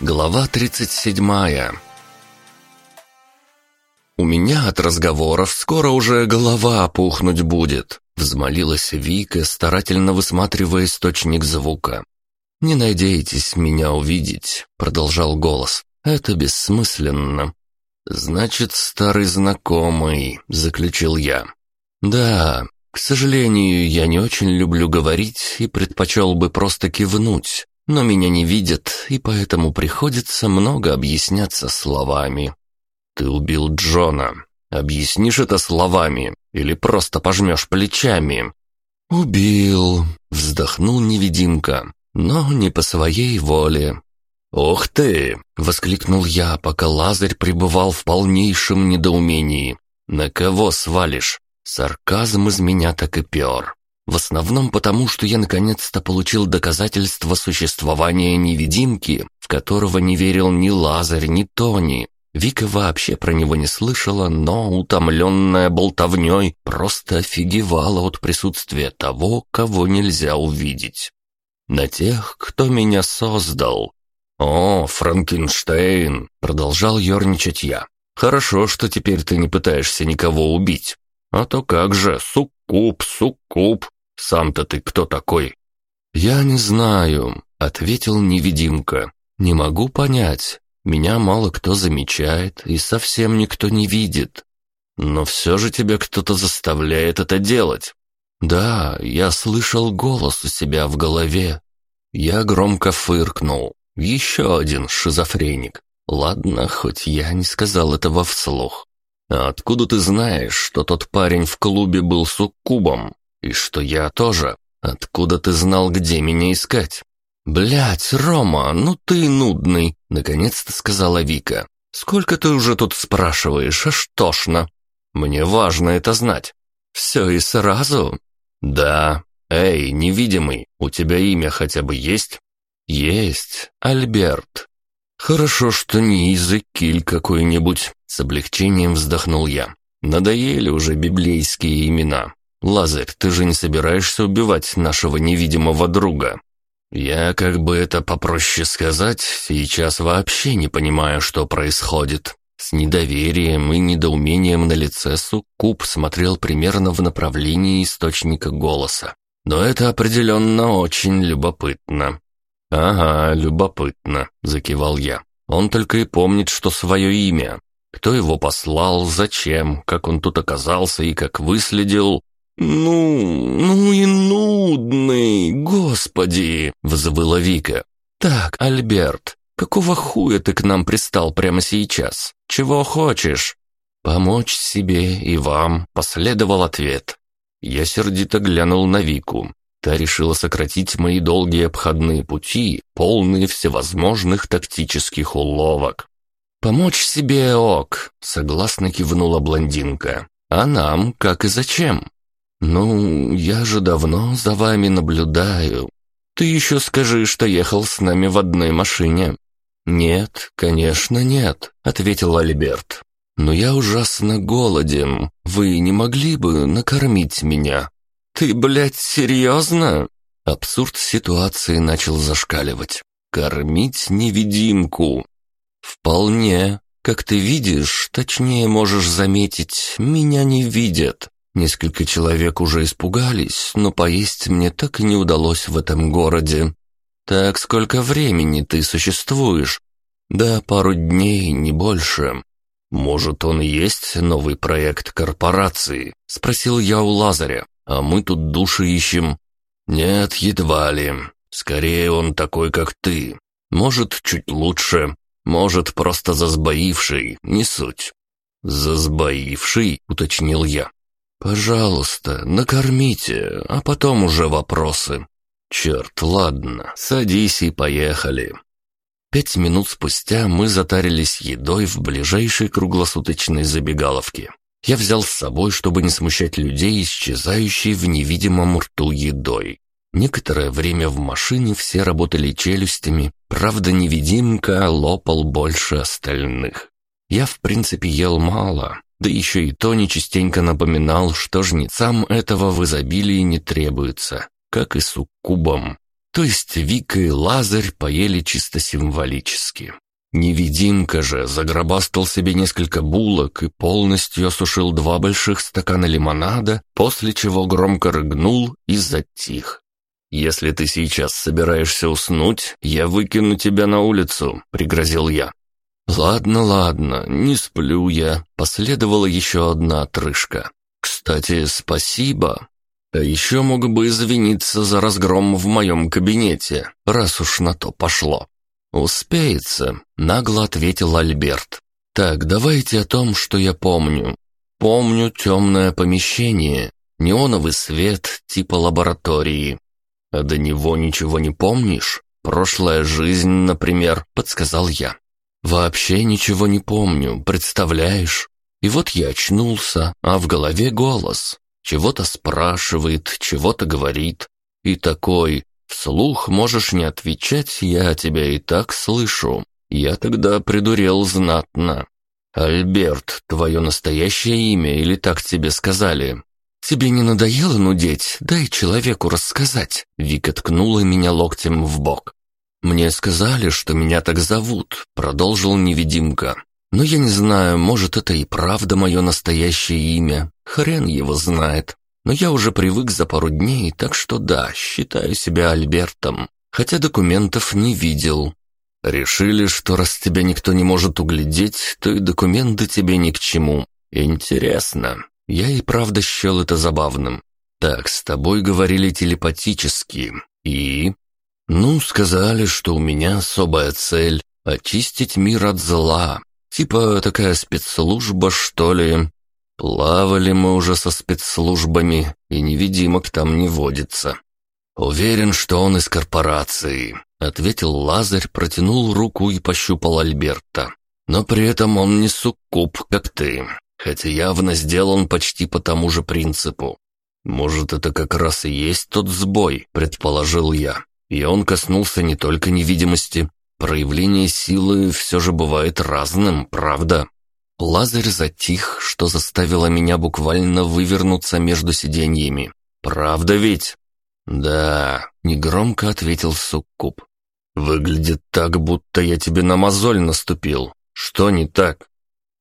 Глава 37 «У меня от разговоров скоро уже голова опухнуть будет», — взмолилась Вика, старательно высматривая источник звука. «Не надейтесь меня увидеть», — продолжал голос. «Это бессмысленно». «Значит, старый знакомый», — заключил я. «Да, к сожалению, я не очень люблю говорить и предпочел бы просто кивнуть, но меня не видят, и поэтому приходится много объясняться словами. Ты убил Джона. Объяснишь это словами или просто пожмешь плечами? Убил, вздохнул невидимка, но не по своей воле. «Ух ты!» — воскликнул я, пока Лазарь пребывал в полнейшем недоумении. «На кого свалишь? Сарказм из меня так и пер. В основном потому, что я наконец-то получил доказательство существования невидимки, в которого не верил ни Лазарь, ни Тони. Вика вообще про него не слышала, но, утомленная болтовней, просто офигевала от присутствия того, кого нельзя увидеть. На тех, кто меня создал. «О, Франкенштейн!» — продолжал ерничать я. «Хорошо, что теперь ты не пытаешься никого убить. А то как же, суккуб, суккуб. Сам-то ты кто такой? Я не знаю, ответил невидимка. Не могу понять. Меня мало кто замечает и совсем никто не видит. Но все же тебя кто-то заставляет это делать. Да, я слышал голос у себя в голове. Я громко фыркнул. Еще один шизофреник. Ладно, хоть я не сказал этого вслух. А откуда ты знаешь, что тот парень в клубе был суккубом? И что я тоже? Откуда ты знал, где меня искать? Блять, Рома, ну ты нудный, наконец-то сказала Вика. Сколько ты уже тут спрашиваешь, аж тошно. Мне важно это знать. Все и сразу? Да. Эй, невидимый, у тебя имя хотя бы есть? Есть, Альберт. Хорошо, что не Изекиль какой-нибудь. С облегчением вздохнул я. Надоели уже библейские имена. Лазарь, ты же не собираешься убивать нашего невидимого друга? Я, как бы это попроще сказать, сейчас вообще не понимаю, что происходит. С недоверием и недоумением на лице Суккуб смотрел примерно в направлении источника голоса. Но это определенно очень любопытно. «Ага, любопытно», — закивал я. «Он только и помнит, что свое имя. Кто его послал, зачем, как он тут оказался и как выследил. «Ну, ну и нудный, господи!» — взвыла Вика. «Так, Альберт, какого хуя ты к нам пристал прямо сейчас? Чего хочешь?» «Помочь себе и вам», — последовал ответ. Я сердито глянул на Вику. Та решила сократить мои долгие обходные пути, полные всевозможных тактических уловок. «Помочь себе ок», — согласно кивнула блондинка. «А нам как и зачем?» «Ну, я же давно за вами наблюдаю. Ты еще скажи, что ехал с нами в одной машине». «Нет, конечно, нет», — ответил Альберт. «Но я ужасно голоден. Вы не могли бы накормить меня?» «Ты, блядь, серьезно?» Абсурд ситуации начал зашкаливать. «Кормить невидимку. «Вполне. Как ты видишь, точнее можешь заметить, меня не видят. Несколько человек уже испугались, но поесть мне так и не удалось в этом городе. Так сколько времени ты существуешь? Да, пару дней, не больше. Может, он и есть новый проект корпорации? Спросил я у Лазаря. А мы тут души ищем. Нет, едва ли. Скорее он такой, как ты. Может, чуть лучше. Может, просто засбоивший, не суть. «Засбоивший?» — уточнил я. «Пожалуйста, накормите, а потом уже вопросы». «Черт, ладно, садись и поехали». Пять минут спустя мы затарились едой в ближайшей круглосуточной забегаловке. Я взял с собой, чтобы не смущать людей, исчезающей в невидимом рту едой. Некоторое время в машине все работали челюстями, правда невидимка лопал больше остальных. Я в принципе ел мало, да еще и Тони частенько напоминал, что жнецам этого в изобилии не требуется, как и суккубам. То есть Вика и Лазарь поели чисто символически. Невидимка же загробастал себе несколько булок и полностью осушил два больших стакана лимонада, после чего громко рыгнул и затих. «Если ты сейчас собираешься уснуть, я выкину тебя на улицу», — пригрозил я. «Ладно, ладно, не сплю я», — последовала еще одна отрыжка. «Кстати, спасибо. А еще мог бы извиниться за разгром в моем кабинете, раз уж на то пошло». «Успеется», — нагло ответил Альберт. «Так, давайте о том, что я помню. Помню темное помещение, неоновый свет типа лаборатории. А до него ничего не помнишь? Прошлая жизнь, например», — подсказал я. «Вообще ничего не помню, представляешь? И вот я очнулся, а в голове голос. Чего-то спрашивает, чего-то говорит. И такой, Вслух можешь не отвечать, я тебя и так слышу. Я тогда придурел знатно. Альберт, твое настоящее имя или так тебе сказали? Тебе не надоело нудеть? Дай человеку рассказать. Вика ткнула меня локтем в бок. Мне сказали, что меня так зовут, продолжил невидимка. Но я не знаю, может, это и правда мое настоящее имя. Хрен его знает. Но я уже привык за пару дней, так что да, считаю себя Альбертом, хотя документов не видел. Решили, что раз тебя никто не может углядеть, то и документы тебе ни к чему. Интересно. Я и правда счел это забавным. Так, с тобой говорили телепатически. И... Ну, сказали, что у меня особая цель — очистить мир от зла. Типа такая спецслужба, что ли. Плавали мы уже со спецслужбами, и невидимок там не водится. Уверен, что он из корпорации, ответил Лазарь, протянул руку и пощупал Альберта. Но при этом он не суккуб, как ты, хотя явно сделан почти по тому же принципу. Может, это как раз и есть тот сбой, предположил я. И он коснулся не только невидимости. Проявление силы все же бывает разным, правда? Лазарь затих, что заставило меня буквально вывернуться между сиденьями. «Правда ведь?» «Да», — негромко ответил Суккуб. «Выглядит так, будто я тебе на мозоль наступил. Что не так?»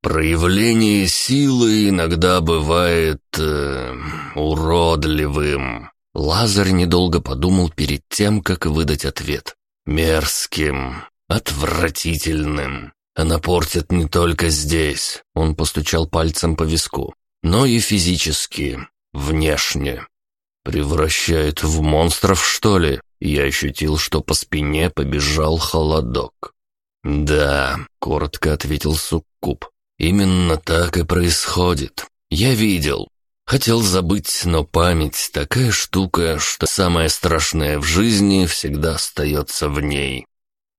«Проявление силы иногда бывает... Э, уродливым». Лазарь недолго подумал перед тем, как выдать ответ. «Мерзким, отвратительным. Она портит не только здесь, он постучал пальцем по виску, но и физически, внешне. Превращает в монстров, что ли? Я ощутил, что по спине побежал холодок. «Да», — коротко ответил Суккуб, — «именно так и происходит. Я видел. Хотел забыть, но память — такая штука, что самое страшное в жизни всегда остается в ней.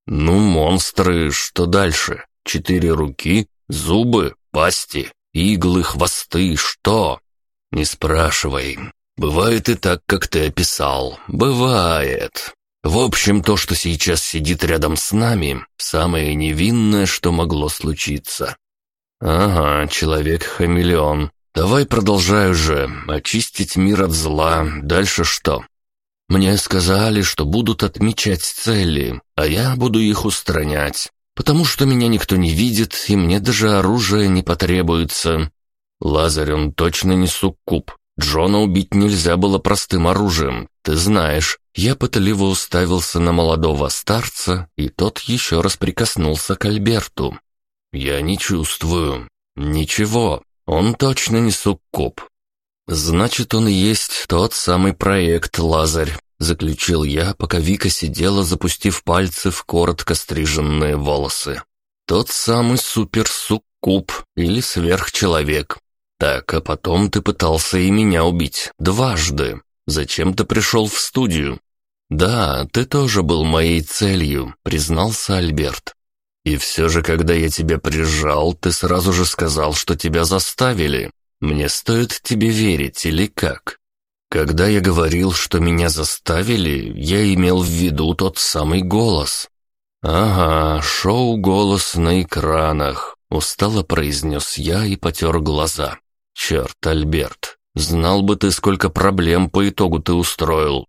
Ну, монстры, что дальше? Четыре руки, зубы, пасти, иглы, хвосты, что? Не спрашивай. Бывает и так, как ты описал. Бывает. В общем, то, что сейчас сидит рядом с нами, самое невинное, что могло случиться. Ага, человек-хамелеон. Давай продолжай уже. Очистить мир от зла. Дальше что? Мне сказали, что будут отмечать цели, а я буду их устранять потому что меня никто не видит, и мне даже оружие не потребуется. Лазарь, он точно не суккуб. Джона убить нельзя было простым оружием, ты знаешь. Я пытливо уставился на молодого старца, и тот еще раз прикоснулся к Альберту. Я не чувствую. Ничего, он точно не суккуб. Значит, он и есть тот самый проект Лазарь, Заключил я, пока Вика сидела, запустив пальцы в коротко стриженные волосы. Тот самый суперсуккуб или сверхчеловек. Так, а потом ты пытался и меня убить. Дважды. Зачем ты пришел в студию? Да, ты тоже был моей целью, признался Альберт. И все же, когда я тебя прижал, ты сразу же сказал, что тебя заставили. Мне стоит тебе верить или как? Когда я говорил, что меня заставили, я имел в виду тот самый голос. «Ага, шоу «Голос» на экранах», — устало произнес я и потер глаза. «Черт, Альберт, знал бы ты, сколько проблем по итогу ты устроил».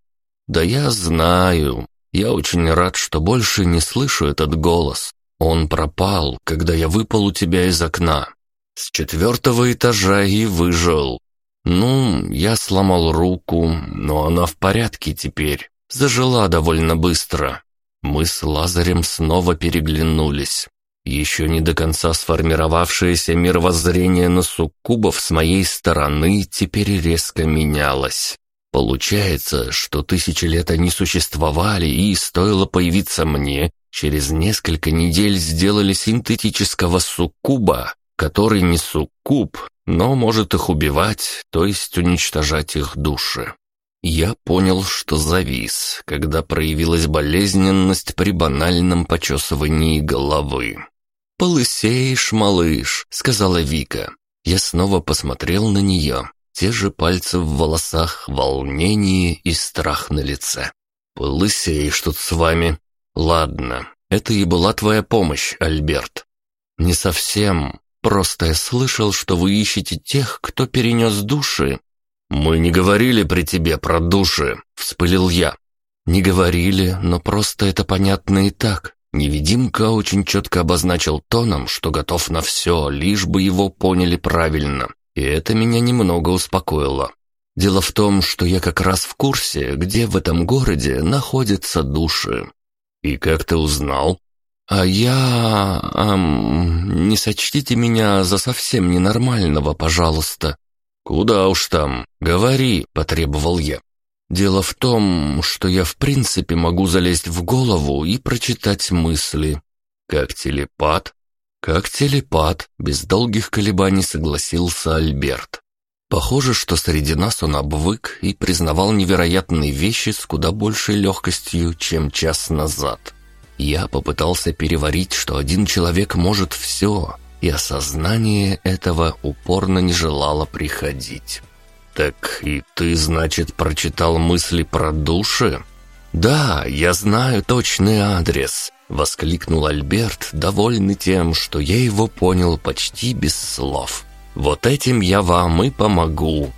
«Да я знаю. Я очень рад, что больше не слышу этот голос. Он пропал, когда я выпал у тебя из окна. С четвертого этажа и выжил. Ну, я сломал руку, но она в порядке теперь. Зажила довольно быстро. Мы с Лазарем снова переглянулись. Еще не до конца сформировавшееся мировоззрение на суккубов с моей стороны теперь резко менялось. Получается, что тысячи лет они существовали, и стоило появиться мне, через несколько недель сделали синтетического суккуба, который не суккуб, но может их убивать, то есть уничтожать их души. Я понял, что завис, когда проявилась болезненность при банальном почесывании головы. «Полысеешь, малыш», — сказала Вика. Я снова посмотрел на нее. Те же пальцы в волосах, волнение и страх на лице. «Полысеешь тут с вами». «Ладно, это и была твоя помощь, Альберт». «Не совсем. Просто я слышал, что вы ищете тех, кто перенес души». «Мы не говорили при тебе про души», — вспылил я. «Не говорили, но просто это понятно и так. Невидимка очень четко обозначил тоном, что готов на все, лишь бы его поняли правильно и это меня немного успокоило. Дело в том, что я как раз в курсе, где в этом городе находятся души. И как ты узнал? А я... Эм, не сочтите меня за совсем ненормального, пожалуйста. Куда уж там, говори, потребовал я. Дело в том, что я в принципе могу залезть в голову и прочитать мысли. Как телепат? «Как телепат», — без долгих колебаний согласился Альберт. Похоже, что среди нас он обвык и признавал невероятные вещи с куда большей легкостью, чем час назад. Я попытался переварить, что один человек может все, и осознание этого упорно не желало приходить. «Так и ты, значит, прочитал мысли про души?» «Да, я знаю точный адрес. Воскликнул Альберт, довольный тем, что я его понял почти без слов. «Вот этим я вам и помогу.